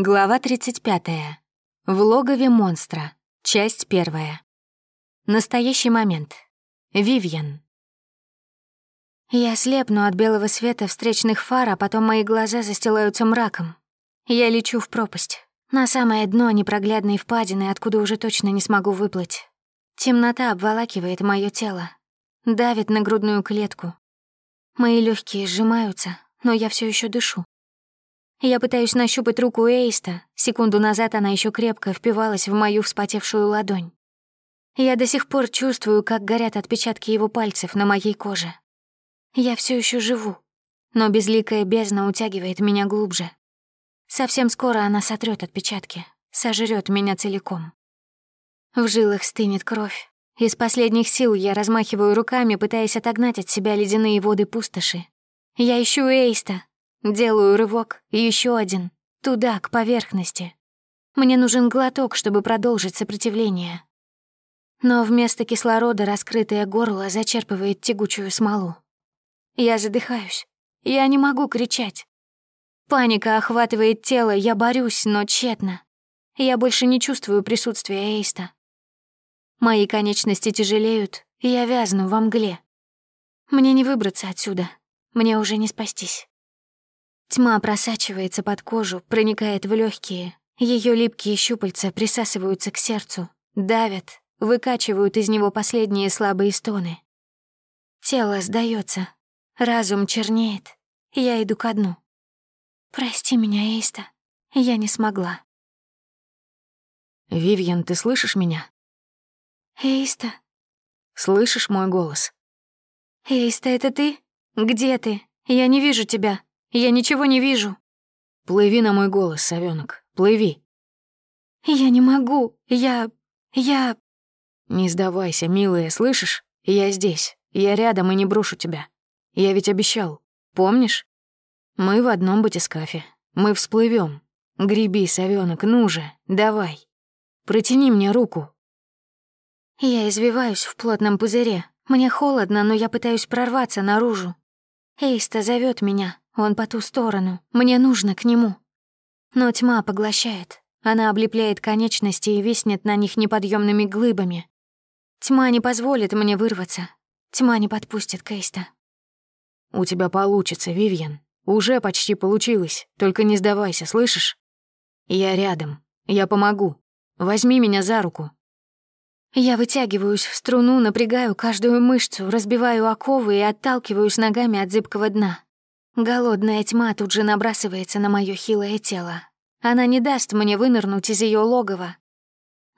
Глава 35. В логове монстра. Часть первая. Настоящий момент. Вивьен. Я слепну от белого света встречных фар, а потом мои глаза застилаются мраком. Я лечу в пропасть. На самое дно непроглядной впадины, откуда уже точно не смогу выплыть. Темнота обволакивает мое тело. Давит на грудную клетку. Мои легкие сжимаются, но я все еще дышу. Я пытаюсь нащупать руку Эйста. Секунду назад она еще крепко впивалась в мою вспотевшую ладонь. Я до сих пор чувствую, как горят отпечатки его пальцев на моей коже. Я все еще живу, но безликая бездна утягивает меня глубже. Совсем скоро она сотрет отпечатки, сожрет меня целиком. В жилах стынет кровь. Из последних сил я размахиваю руками, пытаясь отогнать от себя ледяные воды пустоши. Я ищу Эйста, Делаю рывок, и еще один. Туда, к поверхности. Мне нужен глоток, чтобы продолжить сопротивление. Но вместо кислорода раскрытое горло зачерпывает тягучую смолу. Я задыхаюсь. Я не могу кричать. Паника охватывает тело, я борюсь, но тщетно. Я больше не чувствую присутствия Эйста. Мои конечности тяжелеют, и я вязну во мгле. Мне не выбраться отсюда, мне уже не спастись. Тьма просачивается под кожу, проникает в легкие. Ее липкие щупальца присасываются к сердцу, давят, выкачивают из него последние слабые стоны. Тело сдается, разум чернеет, я иду ко дну. Прости меня, Эйста, я не смогла. «Вивьен, ты слышишь меня?» «Эйста?» «Слышишь мой голос?» «Эйста, это ты? Где ты? Я не вижу тебя». Я ничего не вижу». «Плыви на мой голос, совёнок, плыви». «Я не могу, я... я...» «Не сдавайся, милая, слышишь? Я здесь, я рядом и не брошу тебя. Я ведь обещал, помнишь? Мы в одном батискафе, мы всплывем. Греби, совёнок, ну же, давай. Протяни мне руку». Я извиваюсь в плотном пузыре. Мне холодно, но я пытаюсь прорваться наружу. Эйста зовет меня, он по ту сторону. Мне нужно к нему. Но тьма поглощает. Она облепляет конечности и виснет на них неподъемными глыбами. Тьма не позволит мне вырваться. Тьма не подпустит Кейста. «У тебя получится, Вивьен. Уже почти получилось. Только не сдавайся, слышишь? Я рядом. Я помогу. Возьми меня за руку». Я вытягиваюсь в струну, напрягаю каждую мышцу, разбиваю оковы и отталкиваюсь ногами от зыбкого дна. Голодная тьма тут же набрасывается на моё хилое тело. Она не даст мне вынырнуть из её логова.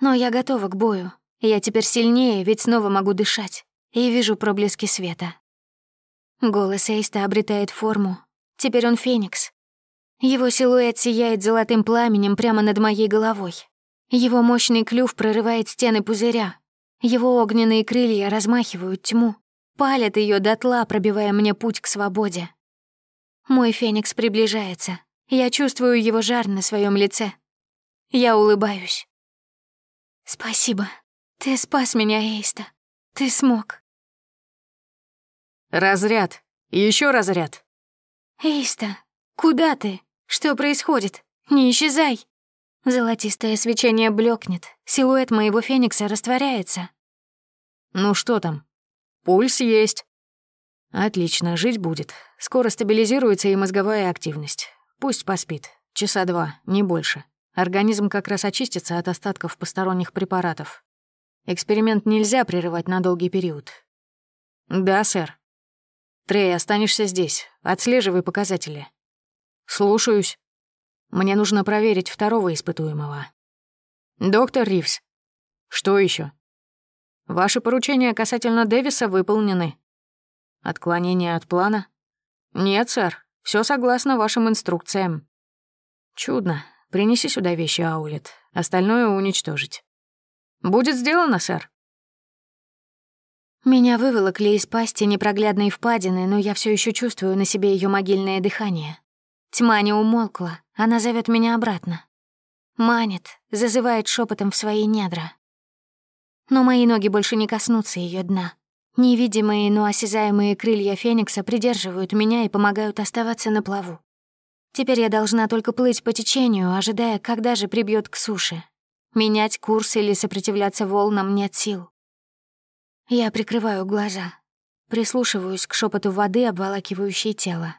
Но я готова к бою. Я теперь сильнее, ведь снова могу дышать. И вижу проблески света. Голос Эйста обретает форму. Теперь он феникс. Его силуэт сияет золотым пламенем прямо над моей головой. Его мощный клюв прорывает стены пузыря. Его огненные крылья размахивают тьму, палят её дотла, пробивая мне путь к свободе. Мой феникс приближается. Я чувствую его жар на своем лице. Я улыбаюсь. «Спасибо. Ты спас меня, Эйста. Ты смог». «Разряд. Еще разряд». «Эйста, куда ты? Что происходит? Не исчезай!» Золотистое свечение блекнет, силуэт моего феникса растворяется. «Ну что там? Пульс есть». Отлично, жить будет. Скоро стабилизируется и мозговая активность. Пусть поспит. Часа два, не больше. Организм как раз очистится от остатков посторонних препаратов. Эксперимент нельзя прерывать на долгий период. Да, сэр. Трей, останешься здесь. Отслеживай показатели. Слушаюсь. Мне нужно проверить второго испытуемого. Доктор Ривз. Что еще? Ваши поручения касательно Дэвиса выполнены. Отклонение от плана? Нет, сэр. Все согласно вашим инструкциям. Чудно. Принеси сюда вещи, Аулет. Остальное уничтожить. Будет сделано, сэр. Меня выволокли из пасти непроглядной впадины, но я все еще чувствую на себе ее могильное дыхание. Тьма не умолкла, она зовет меня обратно. Манит, зазывает шепотом в свои недра. Но мои ноги больше не коснутся ее дна. Невидимые, но осязаемые крылья Феникса придерживают меня и помогают оставаться на плаву. Теперь я должна только плыть по течению, ожидая, когда же прибьет к суше. Менять курс или сопротивляться волнам нет сил. Я прикрываю глаза, прислушиваюсь к шепоту воды, обволакивающей тело.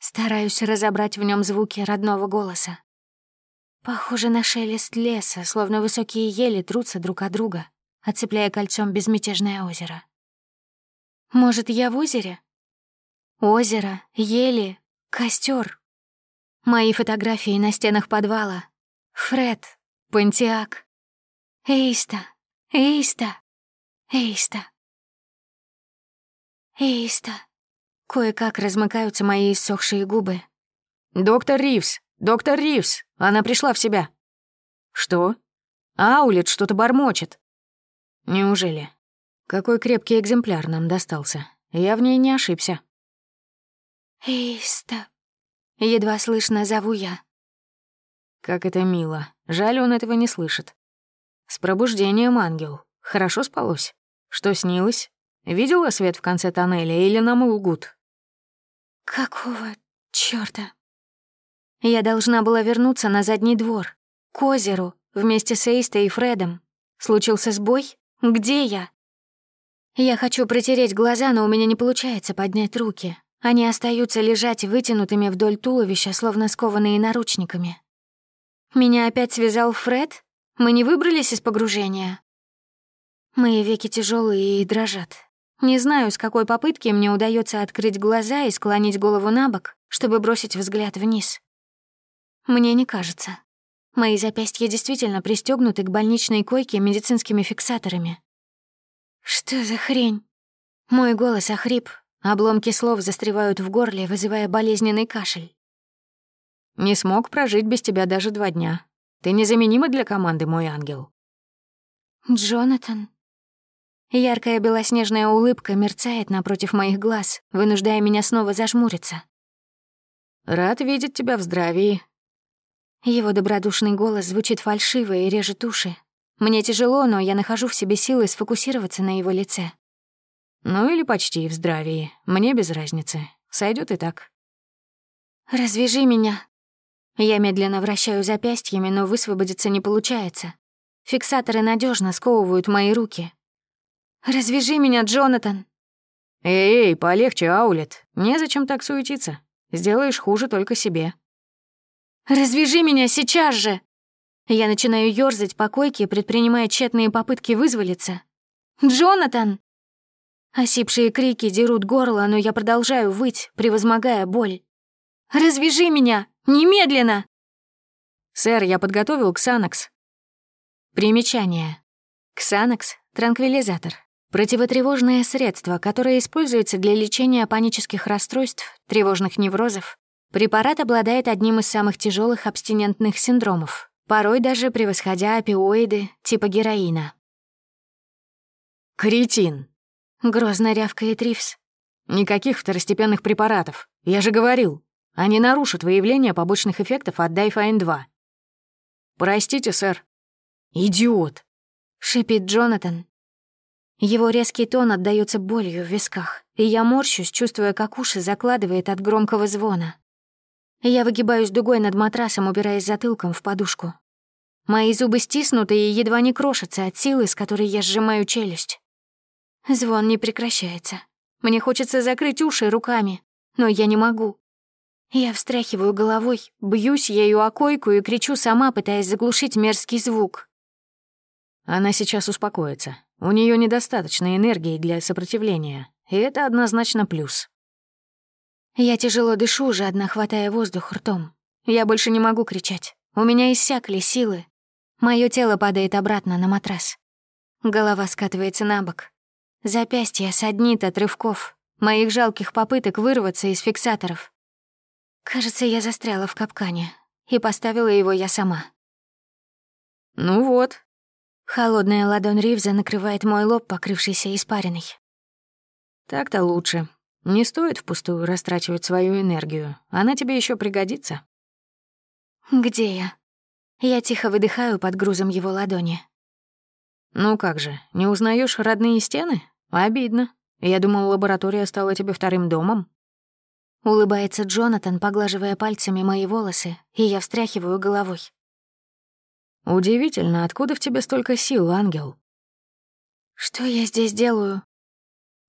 Стараюсь разобрать в нем звуки родного голоса. Похоже на шелест леса, словно высокие ели трутся друг от друга, оцепляя кольцом безмятежное озеро. Может, я в озере? Озеро, ели, костер. Мои фотографии на стенах подвала. Фред, Пантиак. Эйста, Эйста, Эйста. Эйста. Кое-как размыкаются мои иссохшие губы. «Доктор Ривз! Доктор Ривз! Она пришла в себя!» «Что?» «Аулет что-то бормочет!» «Неужели? Какой крепкий экземпляр нам достался. Я в ней не ошибся». «Эйста!» Едва слышно зову я. Как это мило. Жаль, он этого не слышит. С пробуждением, ангел. Хорошо спалось. Что снилось? Видела свет в конце тоннеля или нам лгут? Какого чёрта? Я должна была вернуться на задний двор, к озеру, вместе с Эйстой и Фредом. Случился сбой? Где я? Я хочу протереть глаза, но у меня не получается поднять руки. Они остаются лежать вытянутыми вдоль туловища, словно скованные наручниками. Меня опять связал Фред? Мы не выбрались из погружения? Мои веки тяжелые и дрожат. Не знаю, с какой попытки мне удается открыть глаза и склонить голову на бок, чтобы бросить взгляд вниз. Мне не кажется. Мои запястья действительно пристегнуты к больничной койке медицинскими фиксаторами. Что за хрень? Мой голос охрип, Обломки слов застревают в горле, вызывая болезненный кашель. «Не смог прожить без тебя даже два дня. Ты незаменима для команды, мой ангел». «Джонатан». Яркая белоснежная улыбка мерцает напротив моих глаз, вынуждая меня снова зажмуриться. «Рад видеть тебя в здравии». Его добродушный голос звучит фальшиво и режет уши. Мне тяжело, но я нахожу в себе силы сфокусироваться на его лице. Ну или почти в здравии. Мне без разницы. Сойдет и так. «Развяжи меня». Я медленно вращаю запястьями, но высвободиться не получается. Фиксаторы надежно сковывают мои руки. «Развяжи меня, Джонатан!» «Эй, полегче, Аулет. Незачем так суетиться. Сделаешь хуже только себе». «Развяжи меня сейчас же!» Я начинаю ёрзать по койке, предпринимая тщетные попытки вызволиться. «Джонатан!» Осипшие крики дерут горло, но я продолжаю выть, превозмогая боль. «Развяжи меня! Немедленно!» «Сэр, я подготовил Ксанакс». Примечание. Ксанакс — транквилизатор. Противотревожное средство, которое используется для лечения панических расстройств, тревожных неврозов. Препарат обладает одним из самых тяжелых абстинентных синдромов, порой даже превосходя опиоиды типа героина. «Кретин!» Грозно рявкает Ривз. «Никаких второстепенных препаратов. Я же говорил. Они нарушат выявление побочных эффектов от Дайфайн-2». «Простите, сэр». «Идиот!» — шипит Джонатан. Его резкий тон отдаётся болью в висках, и я морщусь, чувствуя, как уши закладывает от громкого звона. Я выгибаюсь дугой над матрасом, упираясь затылком в подушку. Мои зубы стиснуты и едва не крошатся от силы, с которой я сжимаю челюсть. Звон не прекращается. Мне хочется закрыть уши руками, но я не могу. Я встряхиваю головой, бьюсь ею о койку и кричу сама, пытаясь заглушить мерзкий звук. Она сейчас успокоится. У нее недостаточно энергии для сопротивления, и это однозначно плюс. Я тяжело дышу, жадно хватая воздух ртом. Я больше не могу кричать. У меня иссякли силы. Мое тело падает обратно на матрас. Голова скатывается на бок. Запястье саднит от рывков, моих жалких попыток вырваться из фиксаторов. Кажется, я застряла в капкане, и поставила его я сама. «Ну вот». Холодная ладонь Ривза накрывает мой лоб, покрывшийся испариной. «Так-то лучше. Не стоит впустую растрачивать свою энергию. Она тебе еще пригодится». «Где я?» Я тихо выдыхаю под грузом его ладони. «Ну как же, не узнаешь родные стены?» «Обидно. Я думал, лаборатория стала тебе вторым домом». Улыбается Джонатан, поглаживая пальцами мои волосы, и я встряхиваю головой. «Удивительно, откуда в тебе столько сил, ангел?» «Что я здесь делаю?»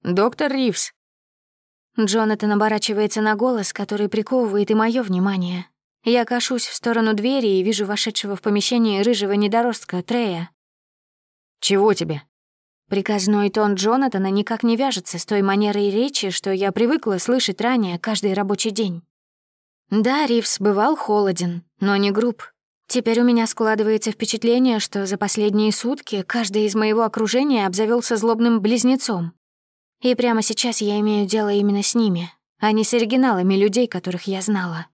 «Доктор Ривз». Джонатан оборачивается на голос, который приковывает и мое внимание. Я кашусь в сторону двери и вижу вошедшего в помещение рыжего недоростка Трея. «Чего тебе?» Приказной тон Джонатана никак не вяжется с той манерой речи, что я привыкла слышать ранее каждый рабочий день. Да, Ривс бывал холоден, но не груб. Теперь у меня складывается впечатление, что за последние сутки каждый из моего окружения обзавелся злобным близнецом. И прямо сейчас я имею дело именно с ними, а не с оригиналами людей, которых я знала.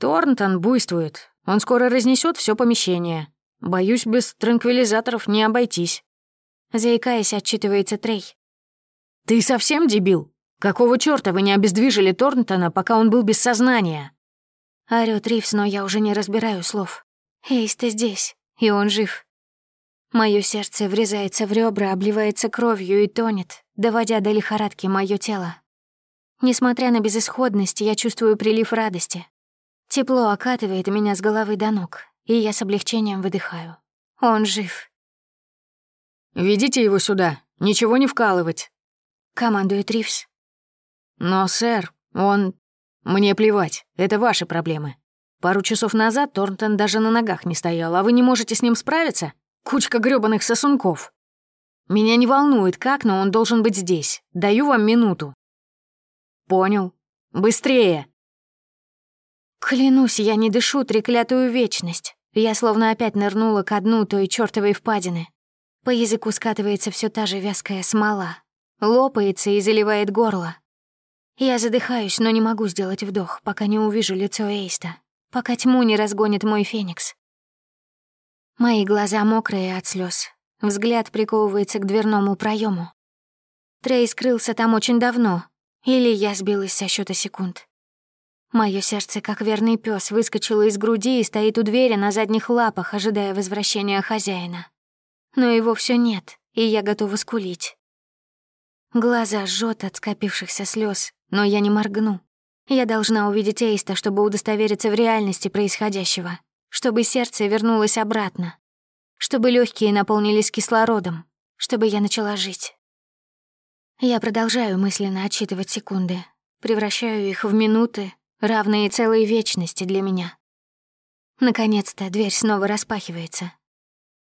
Торнтон буйствует. Он скоро разнесет все помещение. Боюсь, без транквилизаторов не обойтись. Заикаясь, отчитывается Трей. «Ты совсем дебил? Какого чёрта вы не обездвижили Торнтона, пока он был без сознания?» Орёт Ривз, но я уже не разбираю слов. Эйс, ты здесь, и он жив. Моё сердце врезается в ребра, обливается кровью и тонет, доводя до лихорадки моё тело. Несмотря на безысходность, я чувствую прилив радости. Тепло окатывает меня с головы до ног, и я с облегчением выдыхаю. Он жив. «Ведите его сюда, ничего не вкалывать», — командует Ривз. «Но, сэр, он... Мне плевать, это ваши проблемы. Пару часов назад Торнтон даже на ногах не стоял, а вы не можете с ним справиться? Кучка грёбаных сосунков. Меня не волнует, как, но он должен быть здесь. Даю вам минуту». «Понял. Быстрее!» Клянусь, я не дышу треклятую вечность. Я словно опять нырнула ко дну той чёртовой впадины. По языку скатывается все та же вязкая смола. Лопается и заливает горло. Я задыхаюсь, но не могу сделать вдох, пока не увижу лицо Эйста, пока тьму не разгонит мой феникс. Мои глаза мокрые от слез. Взгляд приковывается к дверному проему. Трей скрылся там очень давно, или я сбилась со счета секунд. Мое сердце, как верный пес, выскочило из груди и стоит у двери на задних лапах, ожидая возвращения хозяина но его все нет, и я готова скулить. Глаза жжет от скопившихся слез, но я не моргну. Я должна увидеть Эйста, чтобы удостовериться в реальности происходящего, чтобы сердце вернулось обратно, чтобы легкие наполнились кислородом, чтобы я начала жить. Я продолжаю мысленно отсчитывать секунды, превращаю их в минуты, равные целой вечности для меня. Наконец-то дверь снова распахивается,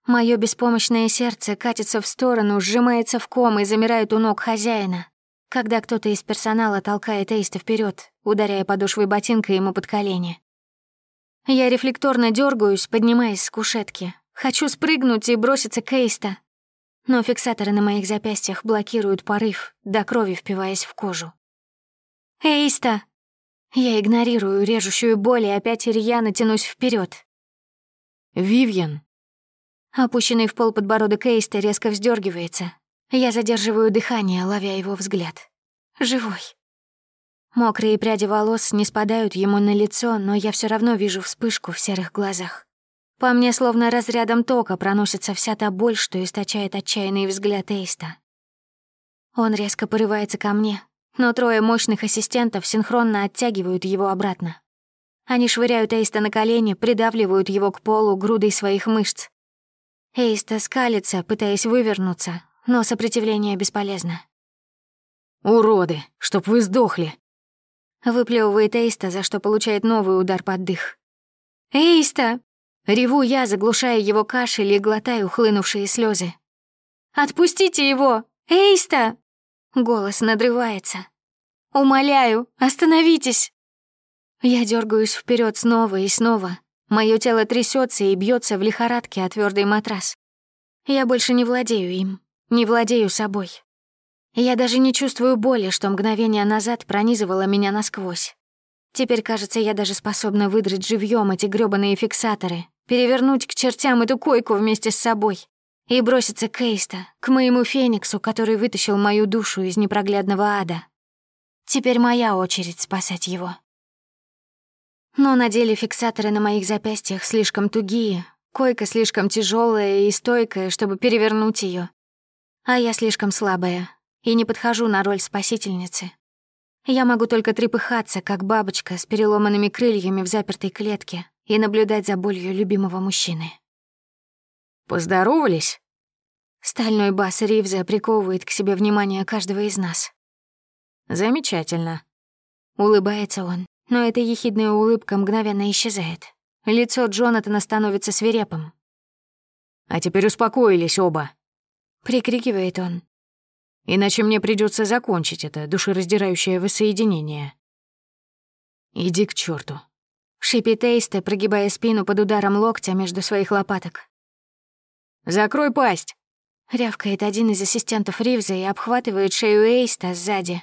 Моё беспомощное сердце катится в сторону, сжимается в ком и замирает у ног хозяина, когда кто-то из персонала толкает Эйста вперед, ударяя подошвой ботинка ему под колени. Я рефлекторно дергаюсь, поднимаясь с кушетки. Хочу спрыгнуть и броситься к Эйста. Но фиксаторы на моих запястьях блокируют порыв, до крови впиваясь в кожу. «Эйста!» Я игнорирую режущую боль и опять рьяно тянусь вперед. «Вивьен!» Опущенный в пол подбородок Эйста резко вздергивается. Я задерживаю дыхание, ловя его взгляд. Живой. Мокрые пряди волос не спадают ему на лицо, но я все равно вижу вспышку в серых глазах. По мне словно разрядом тока проносится вся та боль, что источает отчаянный взгляд Эйста. Он резко порывается ко мне, но трое мощных ассистентов синхронно оттягивают его обратно. Они швыряют Эйста на колени, придавливают его к полу грудой своих мышц. Эйста скалится, пытаясь вывернуться, но сопротивление бесполезно. «Уроды, чтоб вы сдохли!» Выплевывает Эйста, за что получает новый удар под дых. «Эйста!» Реву я, заглушая его кашель и глотаю хлынувшие слезы. «Отпустите его! Эйста!» Голос надрывается. «Умоляю, остановитесь!» Я дергаюсь вперед снова и снова, Мое тело трясется и бьется в лихорадке о твердый матрас. Я больше не владею им, не владею собой. Я даже не чувствую боли, что мгновение назад пронизывало меня насквозь. Теперь, кажется, я даже способна выдрать живьем эти грёбаные фиксаторы, перевернуть к чертям эту койку вместе с собой и броситься к Эйста, к моему Фениксу, который вытащил мою душу из непроглядного ада. Теперь моя очередь спасать его. Но на деле фиксаторы на моих запястьях слишком тугие, койка слишком тяжелая и стойкая, чтобы перевернуть ее, А я слишком слабая и не подхожу на роль спасительницы. Я могу только трепыхаться, как бабочка с переломанными крыльями в запертой клетке и наблюдать за болью любимого мужчины. «Поздоровались?» Стальной бас Ривза приковывает к себе внимание каждого из нас. «Замечательно». Улыбается он, но эта ехидная улыбка мгновенно исчезает. Лицо Джонатана становится свирепым. «А теперь успокоились оба», — прикрикивает он. «Иначе мне придется закончить это душераздирающее воссоединение». «Иди к черту, шипит Эйста, прогибая спину под ударом локтя между своих лопаток. «Закрой пасть!» — рявкает один из ассистентов Ривза и обхватывает шею Эйста сзади.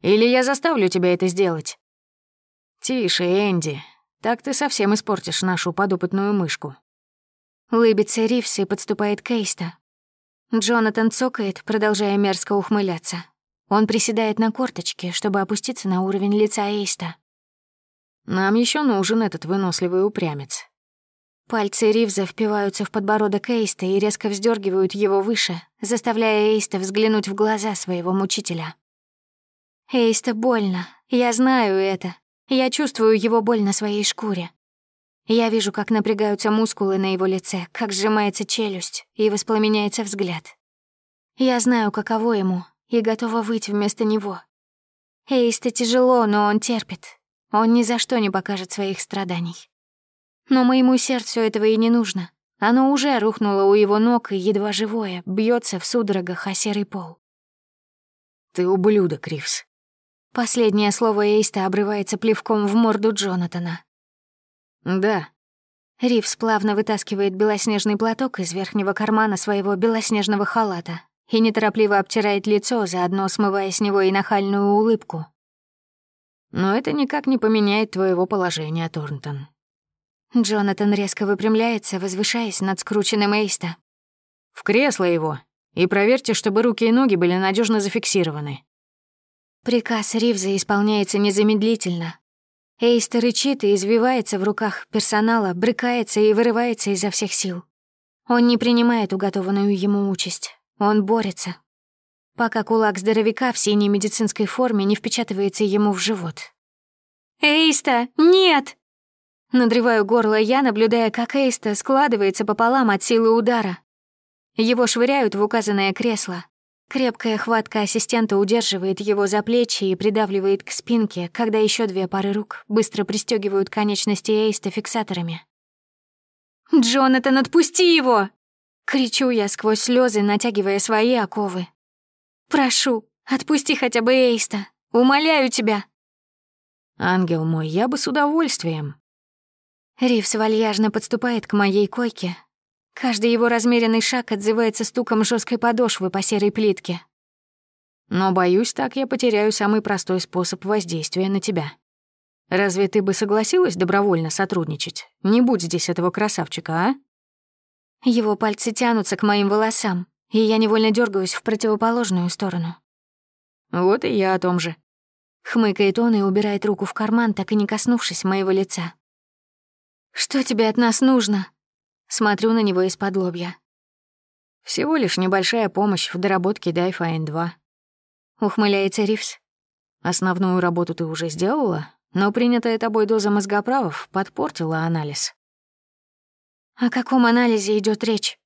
«Или я заставлю тебя это сделать?» «Тише, Энди. Так ты совсем испортишь нашу подопытную мышку». Лыбится Ривз и подступает к Эйста. Джонатан цокает, продолжая мерзко ухмыляться. Он приседает на корточки, чтобы опуститься на уровень лица Эйста. «Нам еще нужен этот выносливый упрямец». Пальцы Ривза впиваются в подбородок Эйста и резко вздергивают его выше, заставляя Эйста взглянуть в глаза своего мучителя. Эйста больно, я знаю это. Я чувствую его боль на своей шкуре. Я вижу, как напрягаются мускулы на его лице, как сжимается челюсть и воспламеняется взгляд. Я знаю, каково ему, и готова выйти вместо него. Эйста тяжело, но он терпит. Он ни за что не покажет своих страданий. Но моему сердцу этого и не нужно. Оно уже рухнуло у его ног и едва живое, бьется в судорогах о серый пол. «Ты ублюдок, Ривз». Последнее слово Эйста обрывается плевком в морду Джонатана. «Да». Ривз плавно вытаскивает белоснежный платок из верхнего кармана своего белоснежного халата и неторопливо обтирает лицо, заодно смывая с него и нахальную улыбку. «Но это никак не поменяет твоего положения, Торнтон. Джонатан резко выпрямляется, возвышаясь над скрученным Эйста. «В кресло его, и проверьте, чтобы руки и ноги были надежно зафиксированы». Приказ Ривза исполняется незамедлительно. Эйста рычит и извивается в руках персонала, брыкается и вырывается изо всех сил. Он не принимает уготованную ему участь. Он борется. Пока кулак здоровяка в синей медицинской форме не впечатывается ему в живот. «Эйста, нет!» Надрываю горло я, наблюдая, как Эйста складывается пополам от силы удара. Его швыряют в указанное кресло. Крепкая хватка ассистента удерживает его за плечи и придавливает к спинке, когда еще две пары рук быстро пристегивают конечности Эйста фиксаторами. «Джонатан, отпусти его!» Кричу я сквозь слезы, натягивая свои оковы. «Прошу, отпусти хотя бы Эйста. Умоляю тебя!» «Ангел мой, я бы с удовольствием», Ривс вальяжно подступает к моей койке. Каждый его размеренный шаг отзывается стуком жесткой подошвы по серой плитке. Но, боюсь, так я потеряю самый простой способ воздействия на тебя. Разве ты бы согласилась добровольно сотрудничать? Не будь здесь этого красавчика, а? Его пальцы тянутся к моим волосам, и я невольно дергаюсь в противоположную сторону. Вот и я о том же. Хмыкает он и убирает руку в карман, так и не коснувшись моего лица. «Что тебе от нас нужно?» Смотрю на него из-под лобья. «Всего лишь небольшая помощь в доработке Дайфа Н2». Ухмыляется Ривз. «Основную работу ты уже сделала, но принятая тобой доза мозгоправов подпортила анализ». «О каком анализе идет речь?»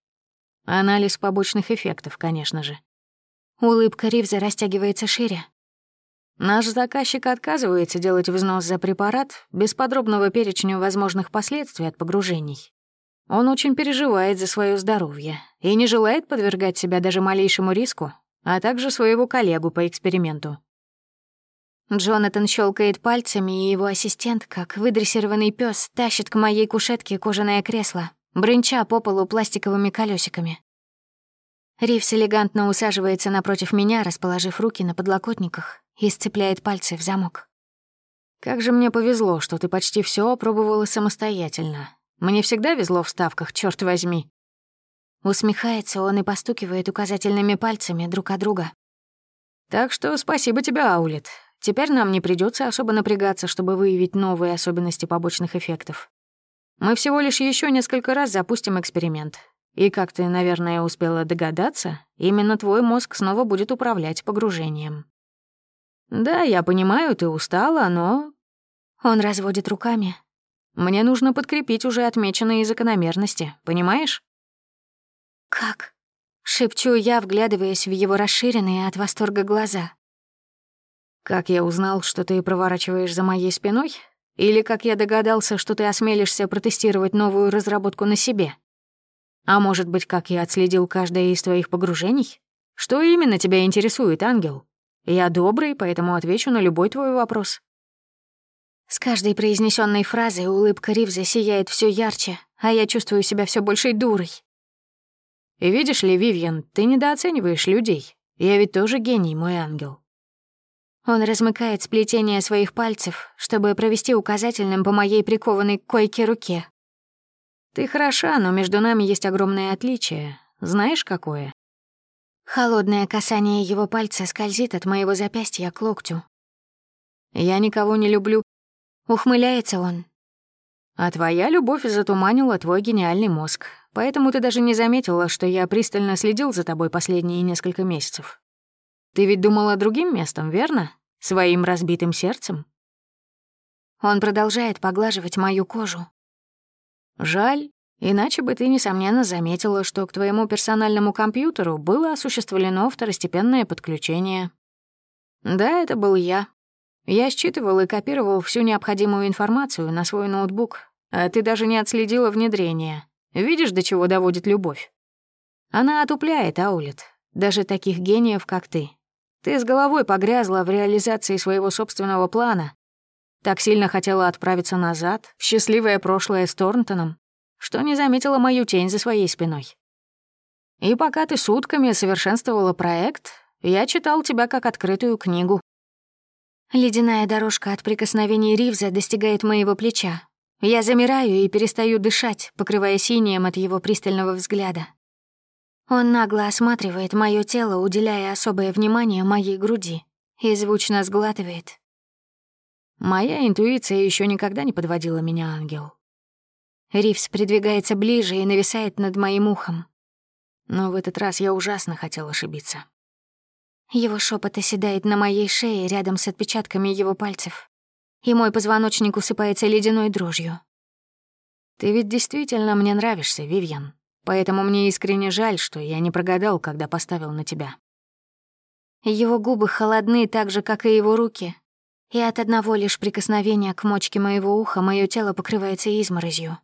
«Анализ побочных эффектов, конечно же». Улыбка Ривза растягивается шире. Наш заказчик отказывается делать взнос за препарат без подробного перечня возможных последствий от погружений. Он очень переживает за свое здоровье и не желает подвергать себя даже малейшему риску, а также своего коллегу по эксперименту. Джонатан щелкает пальцами, и его ассистент, как выдрессированный пес, тащит к моей кушетке кожаное кресло, брынча по полу пластиковыми колесиками. Ривс элегантно усаживается напротив меня, расположив руки на подлокотниках, и сцепляет пальцы в замок. «Как же мне повезло, что ты почти все опробовала самостоятельно. Мне всегда везло в ставках, черт возьми». Усмехается он и постукивает указательными пальцами друг от друга. «Так что спасибо тебе, Аулет. Теперь нам не придется особо напрягаться, чтобы выявить новые особенности побочных эффектов. Мы всего лишь еще несколько раз запустим эксперимент. И, как ты, наверное, успела догадаться, именно твой мозг снова будет управлять погружением. Да, я понимаю, ты устала, но...» Он разводит руками. «Мне нужно подкрепить уже отмеченные закономерности, понимаешь?» «Как?» — шепчу я, вглядываясь в его расширенные от восторга глаза. «Как я узнал, что ты проворачиваешь за моей спиной? Или как я догадался, что ты осмелишься протестировать новую разработку на себе? А может быть, как я отследил каждое из твоих погружений? Что именно тебя интересует, ангел? Я добрый, поэтому отвечу на любой твой вопрос». С каждой произнесенной фразой улыбка Ривза сияет все ярче, а я чувствую себя все большей дурой. И видишь ли, Вивьен, ты недооцениваешь людей. Я ведь тоже гений, мой ангел. Он размыкает сплетение своих пальцев, чтобы провести указательным по моей прикованной к койке руке. Ты хороша, но между нами есть огромное отличие. Знаешь, какое? Холодное касание его пальца скользит от моего запястья к локтю. Я никого не люблю. Ухмыляется он. А твоя любовь затуманила твой гениальный мозг, поэтому ты даже не заметила, что я пристально следил за тобой последние несколько месяцев. Ты ведь думала другим местом, верно? Своим разбитым сердцем? Он продолжает поглаживать мою кожу. Жаль, иначе бы ты, несомненно, заметила, что к твоему персональному компьютеру было осуществлено второстепенное подключение. Да, это был я. Я считывал и копировал всю необходимую информацию на свой ноутбук, а ты даже не отследила внедрение. Видишь, до чего доводит любовь? Она отупляет, Аулет, даже таких гениев, как ты. Ты с головой погрязла в реализации своего собственного плана. Так сильно хотела отправиться назад, в счастливое прошлое с Торнтоном, что не заметила мою тень за своей спиной. И пока ты сутками совершенствовала проект, я читал тебя как открытую книгу. Ледяная дорожка от прикосновений Ривза достигает моего плеча. Я замираю и перестаю дышать, покрывая синим от его пристального взгляда. Он нагло осматривает мое тело, уделяя особое внимание моей груди, и звучно сглатывает. Моя интуиция еще никогда не подводила меня, ангел. Ривс придвигается ближе и нависает над моим ухом. Но в этот раз я ужасно хотел ошибиться. Его шепот оседает на моей шее рядом с отпечатками его пальцев, и мой позвоночник усыпается ледяной дрожью. «Ты ведь действительно мне нравишься, Вивьен», Поэтому мне искренне жаль, что я не прогадал, когда поставил на тебя. Его губы холодны так же, как и его руки. И от одного лишь прикосновения к мочке моего уха мое тело покрывается изморозью.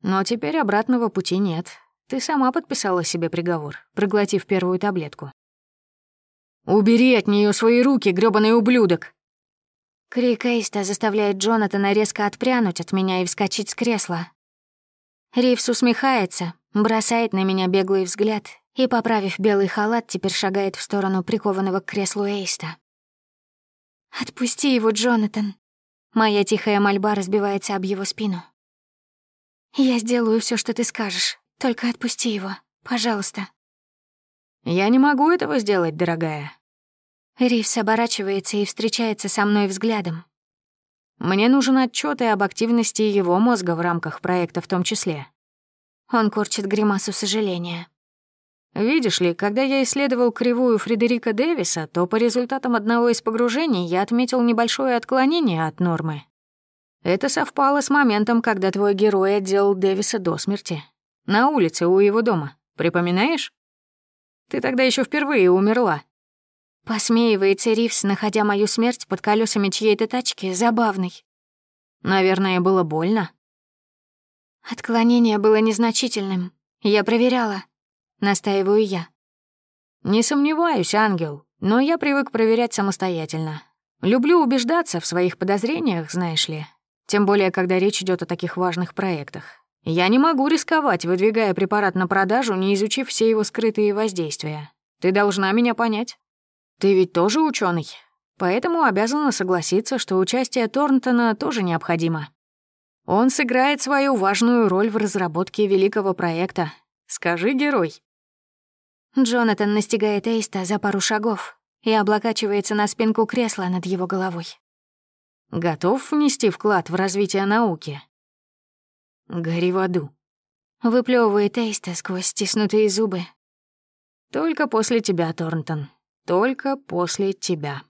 Но теперь обратного пути нет. Ты сама подписала себе приговор, проглотив первую таблетку. «Убери от нее свои руки, грёбаный ублюдок!» Крик Эйста заставляет Джонатана резко отпрянуть от меня и вскочить с кресла. Ривс усмехается, бросает на меня беглый взгляд и, поправив белый халат, теперь шагает в сторону прикованного к креслу Эйста. «Отпусти его, Джонатан!» Моя тихая мольба разбивается об его спину. «Я сделаю все, что ты скажешь. Только отпусти его, пожалуйста». «Я не могу этого сделать, дорогая». Ривс оборачивается и встречается со мной взглядом. Мне нужен отчет и об активности его мозга в рамках проекта в том числе. Он корчит гримасу сожаления. Видишь ли, когда я исследовал кривую Фредерика Дэвиса, то по результатам одного из погружений я отметил небольшое отклонение от нормы. Это совпало с моментом, когда твой герой отделал Дэвиса до смерти. На улице у его дома. Припоминаешь? Ты тогда еще впервые умерла. Посмеивается Ривс, находя мою смерть под колесами чьей-то тачки, забавной. Наверное, было больно. Отклонение было незначительным. Я проверяла. Настаиваю я. Не сомневаюсь, ангел, но я привык проверять самостоятельно. Люблю убеждаться в своих подозрениях, знаешь ли. Тем более, когда речь идет о таких важных проектах. Я не могу рисковать, выдвигая препарат на продажу, не изучив все его скрытые воздействия. Ты должна меня понять. Ты ведь тоже ученый, поэтому обязана согласиться, что участие Торнтона тоже необходимо. Он сыграет свою важную роль в разработке великого проекта. Скажи, герой». Джонатан настигает Эйста за пару шагов и облокачивается на спинку кресла над его головой. «Готов внести вклад в развитие науки?» «Гори в аду», — выплёвывает Эйста сквозь стиснутые зубы. «Только после тебя, Торнтон», только после тебя.